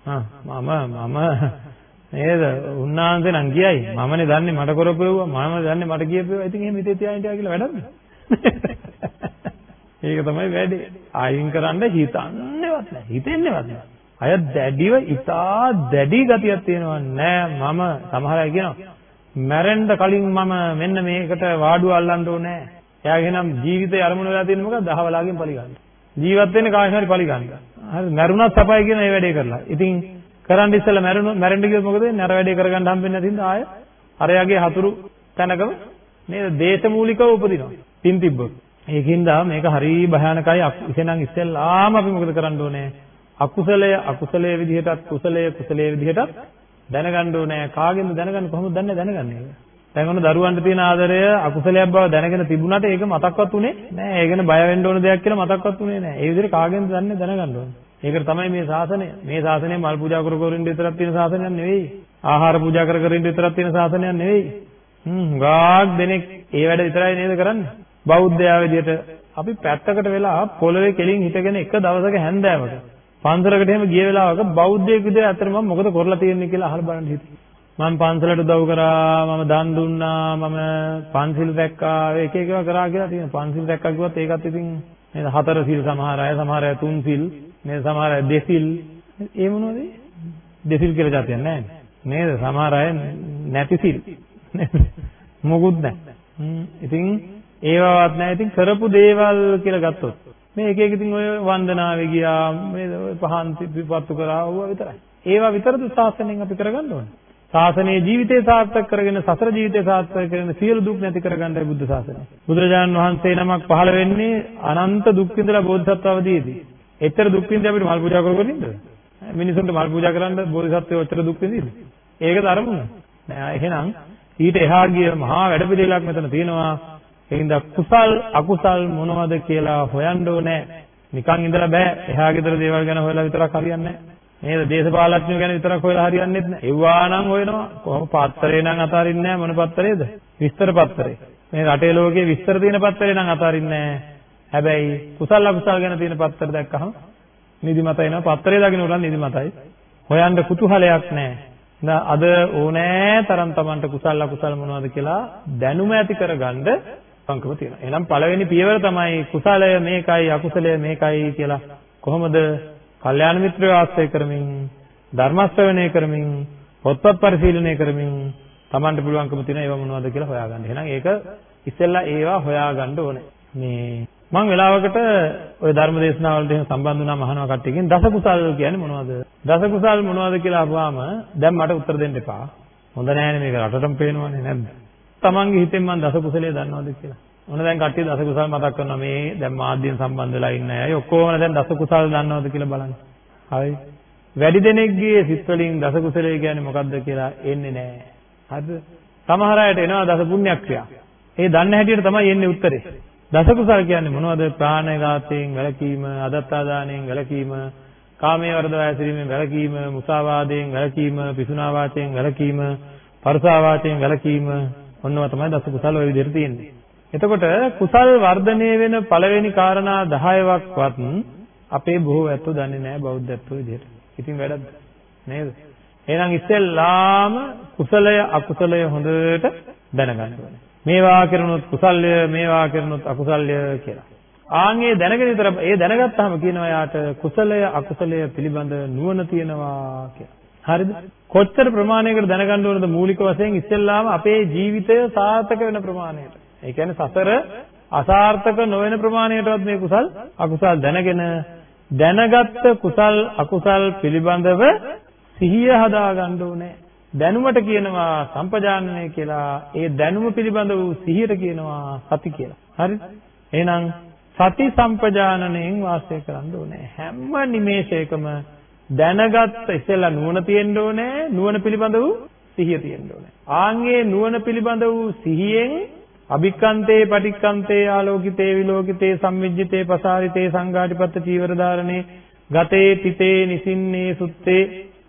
හා මම මම නේද? උන්නාන්සේ නම් කියයි. මමනේ දන්නේ මට කරපෙව්වා. මම දන්නේ මට කියපෙව්වා. ඉතින් එහෙම හිතේ තියාගෙන ඉතියා කියලා වැඩක්ද? ඒක තමයි වැඩේ. අයින් කරන්න හිතන්නේවත් නැහැ. හිතෙන්නේවත් නැහැ. අය දැඩිව ඉතා දැඩි ගතියක් තියෙනවා නෑ මම සමහර අය කියනවා මැරෙන්න කලින් මම මෙන්න මේකට වාඩුව අල්ලන්න ඕනේ. එයාගේ නම් ජීවිතේ අරමුණ වෙලා තියෙන්නේ මොකක්ද? දහවලාගෙන් පලි ගන්න. ජීවත් වෙන්නේ කාගෙන් හරි පලි ගන්න. හරි මැරුණත් සපයි කියන මේ වැඩේ කරලා. ඉතින් කරන්න ඉස්සෙල්ලා මැරුණු මැරෙන්න ගියොත් මොකද වෙන්නේ? අර වැඩේ කරගන්න හම්බෙන්නේ නැති හින්දා ආය අරයාගේ හතුරු තැනකම නේද? දේශමූලිකව උපදිනවා. පින් තිබ්බොත්. ඒකින්ද මේක හරි භයානකයි. ඉතින්නම් ඉස්සෙල්ලාම අපි මොකද කරන්න ඕනේ? අකුසලය අකුසලයේ විදිහටත් කුසලය කුසලයේ විදිහටත් දැනගන්න ඕනේ. කාගෙන්ද දැනගන්නේ? කොහොමද දන්නේ දැනගන්නේ? දැන් ඔන්න දරුවන්ට තියෙන ආදරය අකුසලයක් බව දැනගෙන තිබුණාට ඒක මතක්වත් උනේ නෑ. ඒ ගැන බය වෙන්න ඕන දෙයක් කියලා මතක්වත් උනේ නෑ. ඒ විදිහට කාගෙන්ද දන්නේ දැනගන්න ඕනේ. ඒකට තමයි මේ ශාසනය. මේ ශාසනය මල් පූජා කර කර ඉන්න විතරක් තියෙන ශාසනයක් නෙවෙයි. ආහාර පූජා කර කර ඉන්න විතරක් තියෙන ශාසනයක් නෙවෙයි. හ්ම් ගාක් දෙනෙක් ඒ වැඩ විතරයි නේද කරන්නේ? බෞද්ධයා විදියට අපි පැත්තකට වෙලා පොළවේ කෙලින් හිටගෙන එක දවසක හැන්දෑවක පන්සලකට එහෙම ගිය වෙලාවක බෞද්ධයෙක් විදිහට අතර මම මොකද කරලා තියෙන්නේ කියලා අහලා බලන්න හිතුවා. මම පන්සලට උදව් කරා, මම දන් දුන්නා, මම පන්සිල් දැක්කා, එක එක ඒවා කරා කියලා තියෙනවා. පන්සිල් දැක්කා කිව්වත් ඒකත් ඉතින් නේද හතර සිල් සමහර අය, සමහර අය තුන් සිල්, නේද සමහර අය දෙසිල්. ඒ මොනවද? දෙසිල් කියලා જાතියක් නැහැ නේද? සමහර අය නැති සිල්. මොකුත් නැහැ. ඉතින් ඒවවත් නැහැ. ඉතින් කරපු දේවල් කියලා ගත්තොත් මේ එක එක ඉතින් ඔය වන්දනාවේ ගියා මේ ඔය පහන් පිපත්තු කරා ඕවා විතරයි. ඒවා විතරද ශාසනයෙන් අපි කරගන්න ඕනේ. ශාසනයේ ජීවිතය සාර්ථක කරගෙන සසර ජීවිතය සාර්ථක කරගෙන සියලු දුක් නැති කරගන්නයි බුද්ධ ශාසනය. බුදුරජාණන් වහන්සේ නමක් පහළ වෙන්නේ අනන්ත දුක් විඳලා බෝධිසත්ව අවදීදී. එච්චර දුක් විඳි අපිට මල් පූජා කරගෙන ඉන්නද? මිනිසුන්ට මල් පූජා කරන්න බෝධිසත්වයෝ ඔච්චර දුක් විඳිද? ඒකද අරමුණ. නෑ එහෙනම් ඊට එහා ගිය මහා වැඩපිළිවෙලක් මෙතන තියෙනවා. එහෙනම් කුසල් අකුසල් මොනවද කියලා හොයන්න ඕනේ. නිකන් ඉඳලා බෑ. එහා ගෙදර දේවල් ගැන හොයලා විතරක් හරියන්නේ නෑ. නේද? දේශපාලඥයෝ ගැන විතරක් හොයලා හරියන්නේත් නෑ. ඒවා නම් හොයනවා. කොහොම පත්තරේ නම් අතාරින්නේ නෑ මොන පත්තරේද? විස්තර පත්තරේ. මේ රටේ ලෝකයේ විස්තර තියෙන පත්තරේ නම් අතාරින්නේ නෑ. හැබැයි කුසල අකුසල ගැන තියෙන පත්තර දැක්කහම නිදිමත එනවා. පත්තරේ දකින්න උනන් නිදිමතයි. හොයන්න කුතුහලයක් නෑ. අද ඕනෑ තරම් Tamanට කුසල අකුසල මොනවද කියලා දැනුම ඇති කරගන්න සංකම තියෙනවා. එහෙනම් පළවෙනි පියවර තමයි කුසලය මේකයි අකුසලය මේකයි කියලා කොහොමද කල්යාණ මිත්‍රයෝ ආශ්‍රය කරමින් ධර්ම ශ්‍රවණය කරමින් පොත්පත් පරිශීලනය කරමින් Tamanට පුළුවන්කම තියෙන ඒවා මොනවද කියලා හොයාගන්න. එහෙනම් ඒක ඉස්සෙල්ලා ඒවා හොයාගන්න ඕනේ. මේ මම වෙලාවකට ওই ධර්ම දේශනාවලට එහෙම සම්බන්ධ වුණාම අහනවා කට්ටියකින් දස කුසල් කියන්නේ මොනවද? දස කුසල් මොනවද කියලා අහුවාම දැන් මට උත්තර දෙන්න එපා. හොඳ නෑනේ මේක රටටම පේනවනේ නැද්ද? Tamange හිතෙන් මම දස කුසලයේ දන්නවද කියලා. මොන දැන් කට්ටිය දස කුසල් මතක් කරනවා මේ දැන් මාධ්‍යයෙන් සම්බන්ධ වෙලා ඉන්න අය ඔක්කොම දැන් දස කුසල් දන්නවද කියලා බලන්න. හරි. වැඩි දෙනෙක්ගේ සිත් වලින් දස කුසලයේ කියන්නේ මොකක්ද කියලා එන්නේ නැහැ. හරිද? සමහර අයට එනවා දස පුණ්‍යක්‍රියා. ඒ දන්න හැටියට තමයි එන්නේ උත්තරේ. දස කුසල කියන්නේ මොනවද? ප්‍රාණඝාතයෙන් වැළකීම, අදත්තාදානයෙන් වැළකීම, කාමයේ වර්ධව ඇසිරීමෙන් වැළකීම, මුසාවාදයෙන් වැළකීම, පිසුනා වාචයෙන් වැළකීම, පරසා වාචයෙන් වැළකීම, ඔන්නවා තමයි දස කුසල ඔය විදිහට තියෙන්නේ. එතකොට කුසල් වර්ධනය වෙන පළවෙනි කාරණා 10ක්වත් අපේ බොහෝ ඇත්තෝ දන්නේ නැහැ බෞද්ධ ඇත්තෝ විදිහට. ඉතින් වැරද්ද නේද? එහෙනම් ඉස්සෙල්ලාම කුසලය අකුසලය හොඳට දැනගන්න ඕනේ. මේවා කරනොත් කුසල්ය මේවා කරනොත් අකුසල්ය කියලා. ආන්ගේ දැනගෙන විතර ඒ දැනගත්තාම කියනවා යාට කුසලය අකුසලය පිළිබඳ නුවණ තියෙනවා කියලා. හරිද? කොච්චර ප්‍රමාණයකට දැනගන්න ඕනද මූලික වශයෙන් ඉස්සෙල්ලාම අපේ ජීවිතය සාර්ථක වෙන ප්‍රමාණයට. ඒ කියන්නේ සසර අසාර්ථක නොවන ප්‍රමාණයටවත් මේ කුසල් අකුසල් දැනගෙන දැනගත්ත කුසල් අකුසල් පිළිබඳව සිහිය හදාගන්න ඕනේ. දැනුමට කියනවා සම්පජානනය කියලා. ඒ දැනුම පිළිබඳ වූ සිහියට කියනවා සති කියලා. හරිද? එහෙනම් සති සම්පජානනයෙන් වාසය කරන්න ඕනේ. හැම නිමේෂයකම දැනගත්ත ඉස්සෙල්ලා නුවණ තියෙන්න ඕනේ. නුවණ පිළිබඳ වූ සිහිය තියෙන්න ඕනේ. ආන්ගේ නුවණ පිළිබඳ වූ සිහියෙන් අභික්කන්තේ පටික්කන්තේ ආලෝකිතේ විලෝකිතේ සම්මිජ්ජිතේ පසාරිතේ සංඝාටිපත්ත චීවර ධාරණේ ගතේ තිතේ නිසින්නේ සුත්තේ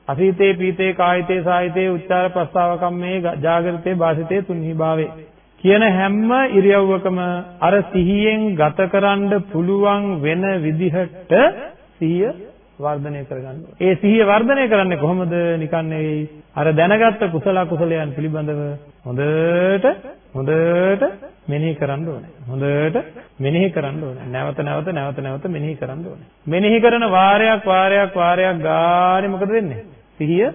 අසීතේ පීතේ කායිතේ සායිතේ උච්චාර ප්‍රස්තාව කම්මේ ජාගරිතේ වාසිතේ තුන්හි භාවේ කියන හැම ඉරියව්වකම අර සිහියෙන් ගතකරන්න පුළුවන් වෙන විදිහට සිහිය වර්ධනය කරගන්න ඒ සිහිය වර්ධනය කරන්නේ කොහොමද? නිකන් නෙවෙයි. අර දැනගත්ත කුසල කුසලයන් පිළිබඳව හොඳට හොඳට මෙනෙහි කරන්න ඕනේ. හොඳට මෙනෙහි කරන්න ඕනේ. නැවත නැවත නැවත නැවත මෙනෙහි කරන්න ඕනේ. මෙනෙහි කරන වාරයක් වාරයක් වාරයක් ගානේ මොකද වෙන්නේ? සිහිය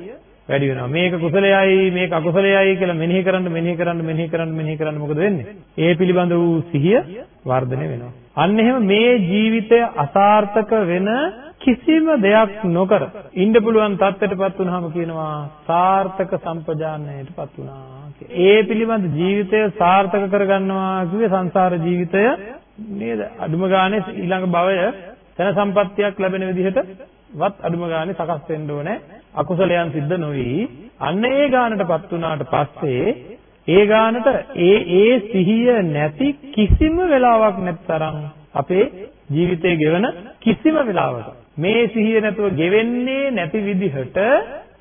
වැඩි වෙනවා. මේක කුසලයයි මේක අකුසලයයි කියලා මෙනෙහි කරන්න මෙනෙහි කරන්න මෙනෙහි කරන්න මෙනෙහි කරන්න මොකද වෙන්නේ? ඒ පිළිබඳ වූ සිහිය වර්ධනය වෙනවා. අන්න එහෙම මේ ජීවිතය අසාර්ථක වෙන කිසිම දෙයක් නොකර ඉන්න පුළුවන් තත්ත්වයටපත් වුනහම කියනවා සාර්ථක සම්පජානනයටපත් වුණා කියලා. ඒ පිළිබඳ ජීවිතය සාර්ථක කරගන්නවා කිව්වේ සංසාර ජීවිතය නේද? අදුම ගානේ ඊළඟ භවය ධන සම්පත්තියක් ලැබෙන විදිහට වත් අදුම ගානේ සකස් වෙන්න ඕනේ. අකුසලයන් සිද්ධ නොවි. අන්න ඒ ගානටපත් වුණාට පස්සේ ඒ ගානට ඒ ඒ සිහිය නැති කිසිම වෙලාවක් නැත්තරම් අපේ ජීවිතේ ගෙවන කිසිම වෙලාවක මේ සිහිය නැතුව ගෙවෙන්නේ නැති විදිහට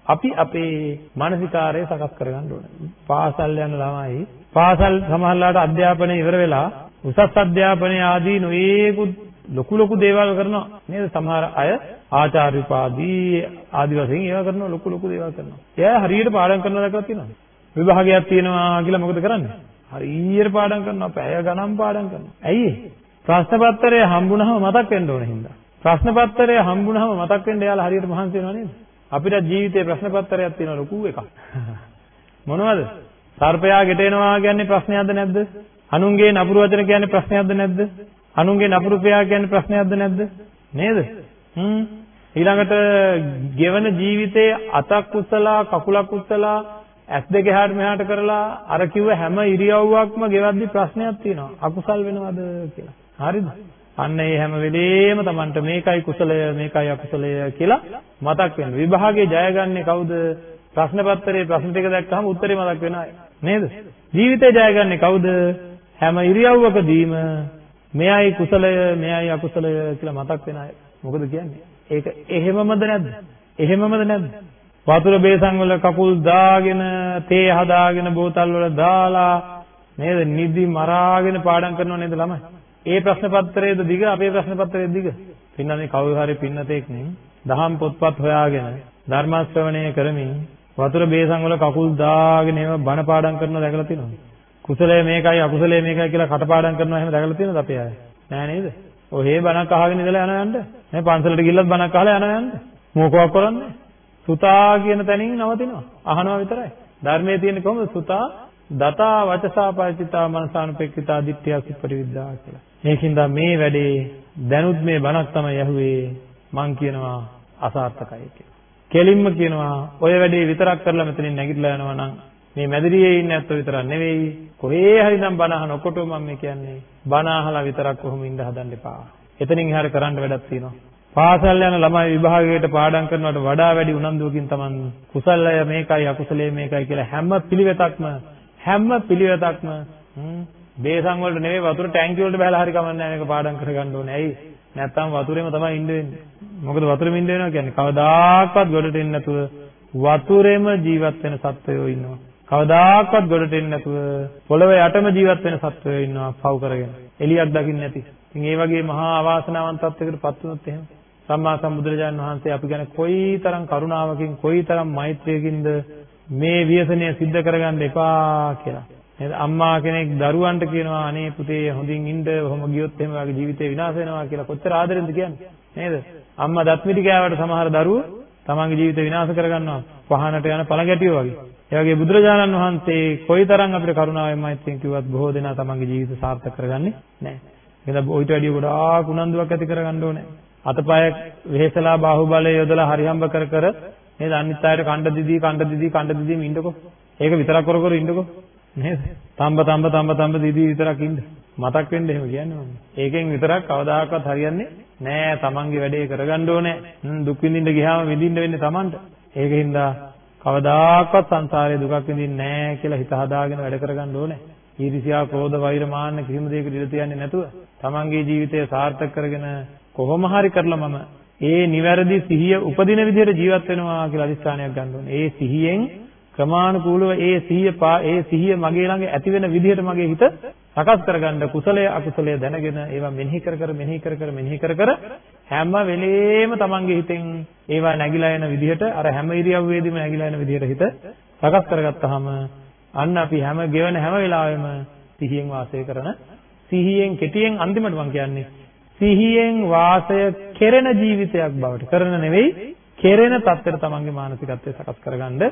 අපි අපේ මානසිකාරය සකස් කරගන්න ඕනේ. පාසල් යන ළමයි පාසල් සමහරලාට අධ්‍යාපනය ඉවර වෙලා උසස් අධ්‍යාපනය ආදී නොයේකුත් ලොකු ලොකු දේවල් කරනවා නේද සමහර අය ආචාර්ය උපාධි ආදි වශයෙන් ඒවා කරනවා ලොකු ලොකු දේවල් කරනවා. එයා හරියට පාඩම් කරනවා දැකලා තියෙනවද? විභාගයක් තියෙනවා කියලා මොකද කරන්නේ? හරියට පාඩම් කරනවා පැය ගණන් පාඩම් කරනවා. ඇයි ප්‍රශ්න පත්‍රය හම්බුනහම මතක් වෙන්න ඕන හින්දා. ප්‍රශ්න පත්‍රය හම්බුනහම මතක් වෙන්න එයාලා හරියට මහන්සි වෙනව නේද? අපිට ජීවිතේ ප්‍රශ්න පත්‍රයක් තියෙන ලොකු එකක්. මොනවද? සර්පයා ගෙට එනවා කියන්නේ ප්‍රශ්නයක්ද නැද්ද? අනුන්ගේ නපුරු වචන කියන්නේ ප්‍රශ්නයක්ද නැද්ද? අනුන්ගේ නපුරු ක්‍රියා කියන්නේ ප්‍රශ්නයක්ද නැද්ද? නේද? හ්ම් ඊළඟට ගෙවන ජීවිතයේ අතක් උස්සලා කකුලක් උස්සලා ඇස් දෙක එහාට මෙහාට කරලා අර කිව්ව හැම ඉරියව්වක්ම ගෙවද්දි ප්‍රශ්නයක් තියෙනවා. අකුසල් වෙනවද කියලා. හරිද? අන්න ඒ හැම වෙලේම Tamanට මේකයි කුසලය මේකයි අකුසලය කියලා මතක් වෙනවා. විභාගේ ජයගන්නේ කවුද? ප්‍රශ්න පත්‍රයේ ප්‍රශ්න ටික දැක්කහම උත්තරේ මතක් වෙනවා නේද? ජීවිතේ ජයගන්නේ කවුද? හැම ඉරියව්වකදීම මෙයයි කුසලය මෙයයි අකුසලය කියලා මතක් වෙන අය. මොකද කියන්නේ? ඒක එහෙමමද නැද්ද? එහෙමමද නැද්ද? වතුර බේසන් වල කකුල් දාගෙන තේ හදාගෙන බෝතල් වල දාලා නේද? නිදි මරාගෙන පාඩම් කරනව නේද ළමයි? ඒ ප්‍රශ්න පත්‍රයේද දිග අපේ ප්‍රශ්න පත්‍රයේද දිග? පින්නනේ කවුරු හරි පින්නතෙක් නේ දහම් පොත්පත් හොයාගෙන ධර්ම ශ්‍රවණය කරමින් වතුර බේසන් වල කකුල් දාගෙන ඒව බණ පාඩම් කරනවා දැකලා තියෙනවද? කුසලය මේකයි අකුසලය මේකයි කියලා කටපාඩම් කරනවා එහෙම දැකලා තියෙනවද අපේ අය? නෑ නේද? ඔහේ බණක් අහගෙන ඉඳලා යනවා යන්න. මේ පන්සලට ගිහිල්ලත් බණක් අහලා යනවා යන්න. මොකවක් කරන්නේ? සුතා කියන තැනින් නවතිනවා. අහනවා විතරයි. ධර්මයේ තියෙන්නේ කොහොමද? සුතා දතා වචසා පරිචිතා මනසානුපෙක්කිතා දිට්ඨිය සුපරිවිද්දා කියලා. මේකින්ද මේ වැඩේ දැනුත් මේ බණක් තමයි ඇහුවේ මං කියනවා අසාර්ථකයි කියලා. කෙලින්ම කියනවා ඔය වැඩේ විතරක් කරලා මෙතනින් නැගිටලා යනවා නම් මේ මැදිරියේ ඉන්න ඇත්තෝ විතරක් නෙවෙයි කොහේ හරි නම් බණ අහන ඔක්කොටම මම මේ කියන්නේ බණ අහලා විතරක් කොහොම ඉඳ හදන්න එපා. එතනින් එහාට කරන්න වැඩක් තියෙනවා. පාසල් යන ළමයි විභාගයට පාඩම් කරනවට වඩා වැඩි උනන්දුවකින් Taman කුසලය මේකයි අකුසලය මේකයි කියලා හැම පිළිවෙතක්ම හැම පිළිවෙතක්ම බේසන් වලට නෙවෙයි වතුර ටැංකිය වලට බහලා හරි කමන්නේ නැහැ මේක පාඩම් කරගන්න ඕනේ. ඇයි? නැත්තම් වතුරේම තමයි ඉන්න වෙන්නේ. මොකද වතුරෙම ඉන්න වෙනවා කියන්නේ කවදාකවත් ගොඩට එන්නේ නැතුව වතුරේම ජීවත් වෙන සත්වයෝ ඉන්නවා. කවදාකවත් ගොඩට එන්නේ නැතුව පොළවේ යටම ජීවත් වෙන සත්වයෝ ඉන්නවා පව් කරගෙන. එලියක් දකින්න නැති. ඉතින් ඒ වගේ මහා අවාසනාවන්ත තත්යකටපත් වුණොත් එහෙම සම්මා සම්බුදුරජාණන් වහන්සේ අපි ගැන කොයිතරම් කරුණාවකින් කොයිතරම් මෛත්‍රියකින්ද මේ ව්‍යසනය සිද්ධ කරගන්න එපා කියලා. නේද? අම්මා කෙනෙක් දරුවන්ට කියනවා අනේ පුතේ හොඳින් ඉන්න ඔහොම ගියොත් එහෙම වගේ ජීවිතේ විනාශ වෙනවා කියලා කොච්චර ආදරෙන්ද කියන්නේ. නේද? අම්මා දත් මිටි කෑවට සමහර දරුවෝ තමන්ගේ ජීවිතේ විනාශ කරගන්නවා පහනට යන පළගැටියෝ වගේ. ඒ වගේ බුදුරජාණන් වහන්සේ කොයිතරම් අපිට කරුණාවෙන් මෛත්‍රියෙන් කිව්වත් බොහෝ දෙනා තමන්ගේ ජීවිත සාර්ථක කරගන්නේ නැහැ. එහෙනම් ඔయిత වැඩිය ගොඩාක් උනන්දුවක් ඇති කරගන්න ඕනේ. අතපය වෙහෙසලා බාහුවලය යොදලා හරිහම්බ කර කර නේද අනිත් අයට කණ්ඩ දිදී කණ්ඩ දිදී කණ්ඩ දිදීම ඉන්නකෝ. ඒක විතරක් කර කර ඉන්නකෝ. නේද? තඹ තඹ තඹ තඹ දිදී විතරක් ඉන්න. මතක් වෙන්න එහෙම කියන්නේ මම. ඒකෙන් විතරක් කවදාකවත් හරියන්නේ නෑ. තමන්ගේ වැඩේ කරගන්න ඕනේ. දුක් විඳින්න ගියාම විඳින්න වෙන්නේ තමන්ට. ඒකින්ද කවදාකවත් සංසාරේ දුකක් විඳින්නේ නෑ කියලා හිත හදාගෙන වැඩ කරගන්න ඕනේ. ඊර්ෂ්‍යා, ක්‍රෝධ, වෛර, මාන්න කිසිම දෙයකට ඉඩ තියන්නේ නැතුව තමන්ගේ ජීවිතය සාර්ථක කරගෙන කොහොම හරි කරලා මම ඒ නිවැරදි සිහිය උපදින විදිහට ජීවත් වෙනවා කියලා අදිස්ථානයක් ගන්න ඕනේ. ඒ සිහියෙන් ක්‍රමානුකූලව ඒ සිහිය ඒ සිහිය මගේ ළඟ ඇති වෙන විදිහට මගේ හිත සකස් කරගන්න කුසලය අකුසලය දැනගෙන ඒවා මෙනෙහි කර කර මෙනෙහි කර කර මෙනෙහි කර කර හැම වෙලේම තමන්ගේ හිතෙන් ඒවා නැగిලා එන විදිහට අර හැම ඉරියව්වේදීම නැగిලා එන විදිහට හිත සකස් කරගත්තාම අන්න අපි හැම ගෙවන හැම වෙලාවෙම සිහියෙන් වාසය කරන සිහියෙන් කෙටියෙන් අන්තිමට මම කියන්නේ සිහියෙන් වාසය කෙරෙන ජීවිතයක් බවට කරන නෙවෙයි කෙරෙන தත්තර තමන්ගේ මානසිකත්වය සකස් කරගන්න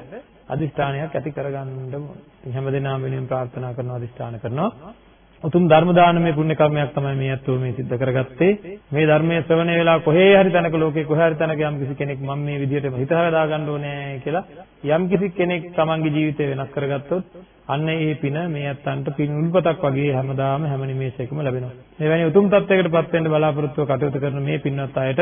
අදිෂ්ඨානයක් ඇති කරගන්න ඕනේ. හැමදෙනාම වෙනුවෙන් ප්‍රාර්ථනා කරනවා අදිෂ්ඨාන කරනවා. උතුම් ධර්ම දානමය පුණ්‍ය කර්මයක් තමයි මේ අත්ව මේ සිද්ධ කරගත්තේ. මේ ධර්මයේ ශ්‍රවණය වෙලා කොහේ හරි තැනක ලෝකේ කොහේ හරි තැනක යම් කිසි කෙනෙක් මම මේ විදිහටම හිත හදා ගන්න ඕනේ කියලා යම් කිසි කෙනෙක් තමන්ගේ ජීවිතය වෙනස් කරගත්තොත් අන්න ඒ පින මේ අත්තන්ට පින් උල්පතක් වගේ හැමදාම හැම නිමේෂයකම ලැබෙනවා. මේ වැනි උතුම් තත්යකටපත් වෙන්න බලාපොරොත්තු කටයුතු කරන මේ පින්වත් අයට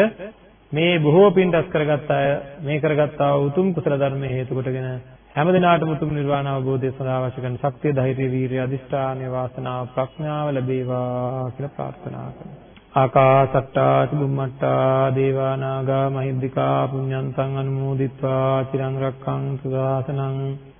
මේ බොහෝ පින් රැස් කරගත් අය මේ කරගත්තා උතුම් කුසල ධර්මයේ හේතු කොටගෙන හැම දිනාටම උතුම් නිර්වාණ අවබෝධය සඳහා අවශ්‍ය කරන ශක්තිය, ධෛර්යය, වීරිය, අදිෂ්ඨානය, වාසනාව, ප්‍රඥාව ලැබේවා කියලා ප්‍රාර්ථනා කරනවා. ආකාසට්ටා චුම්මට්ටා දේවා නාග මහිද්దికා පුඤ්ඤන්තං අනුමෝදිත්වා චිරං රක්ඛන්තු සාසනං